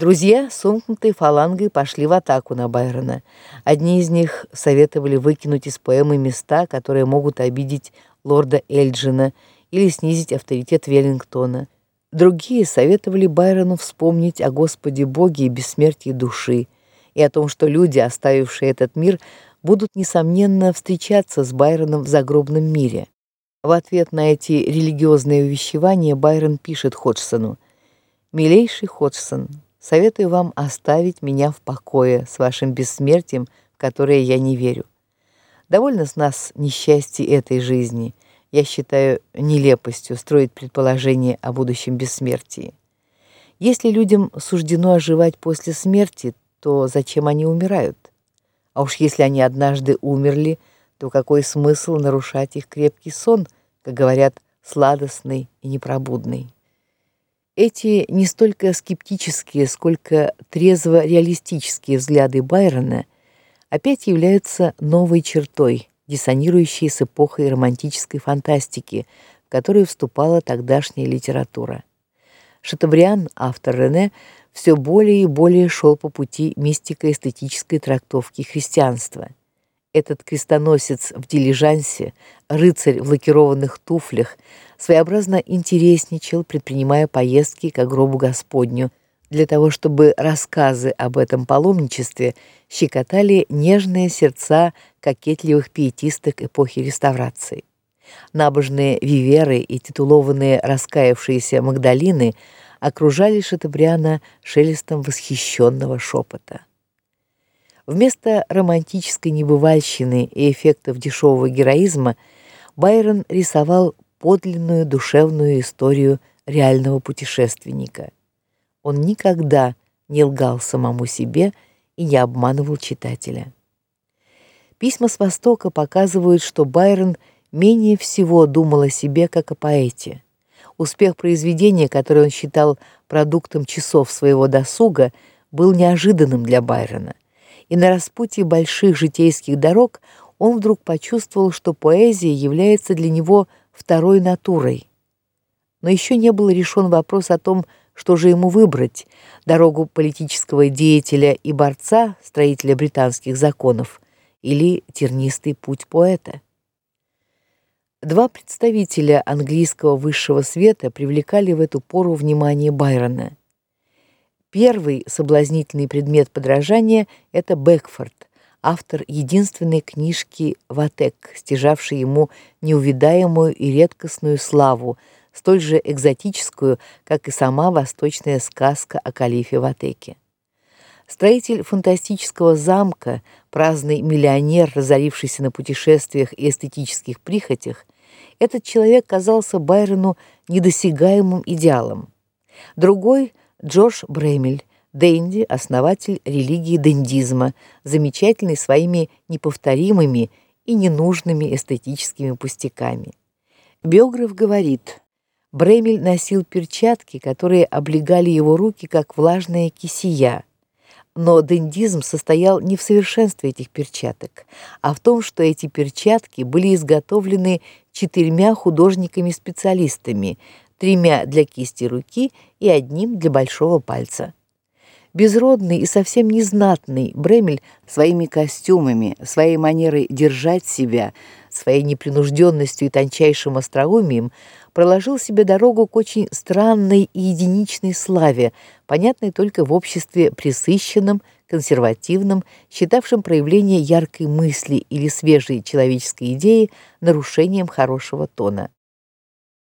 Друзья сомкнутой фалангой пошли в атаку на Байрона. Одни из них советовали выкинуть из поэмы места, которые могут обидеть лорда Эльджина или снизить авторитет Веллингтона. Другие советовали Байрону вспомнить о Господе Боге и бессмертии души, и о том, что люди, оставившие этот мир, будут несомненно встречаться с Байроном в загробном мире. В ответ на эти религиозные увещевания Байрон пишет Ходжсону: "Милейший Ходжсон, Советую вам оставить меня в покое с вашим бессмертием, в которое я не верю. Довольно с нас несчастья этой жизни. Я считаю нелепостью строить предположения о будущем бессмертии. Если людям суждено оживать после смерти, то зачем они умирают? А уж если они однажды умерли, то какой смысл нарушать их крепкий сон, как говорят, сладостный и непробудный? Эти не столько скептические, сколько трезво-реалистические взгляды Байрона опять являются новой чертой, диссонирующей с эпохой романтической фантастики, в которую вступала тогдашняя литература. Шатабриан, автор Рене, все более и более шел по пути мистико-эстетической трактовки христианства – этот крестоносец в дилижансе, рыцарь в лакированных туфлях, своеобразно интересничал, предпринимая поездки к гробу Господню, для того, чтобы рассказы об этом паломничестве щекотали нежные сердца кокетливых пиетисток эпохи реставрации. Набожные виверы и титулованные раскаявшиеся Магдалины окружали Шатабриана шелестом восхищенного шепота. Вместо романтической небывальщины и эффектов дешевого героизма Байрон рисовал подлинную душевную историю реального путешественника. Он никогда не лгал самому себе и не обманывал читателя. Письма с Востока показывают, что Байрон менее всего думал о себе как о поэте. Успех произведения, которое он считал продуктом часов своего досуга, был неожиданным для Байрона и на распутье больших житейских дорог он вдруг почувствовал, что поэзия является для него второй натурой. Но еще не был решен вопрос о том, что же ему выбрать: дорогу политического деятеля и борца, строителя британских законов, или тернистый путь поэта. Два представителя английского высшего света привлекали в эту пору внимание Байрона. Первый соблазнительный предмет подражания это Бекфорд, автор единственной книжки Ватек, стяжавший ему неувидаемую и редкостную славу, столь же экзотическую, как и сама восточная сказка о калифе Ватеке. Строитель фантастического замка, праздный миллионер, разорившийся на путешествиях и эстетических прихотях, этот человек казался Байрону недосягаемым идеалом. Другой Джордж Бремель, Дэнди, основатель религии дендизма, замечательный своими неповторимыми и ненужными эстетическими пустяками. Биограф говорит: Бремель носил перчатки, которые облегали его руки как влажная кисия. Но дендизм состоял не в совершенстве этих перчаток, а в том, что эти перчатки были изготовлены четырьмя художниками-специалистами, тремя для кисти руки и одним для большого пальца. Безродный и совсем незнатный Бремель своими костюмами, своей манерой держать себя, своей непринужденностью и тончайшим остроумием проложил себе дорогу к очень странной и единичной славе, понятной только в обществе пресыщенном, консервативном, считавшем проявление яркой мысли или свежей человеческой идеи нарушением хорошего тона.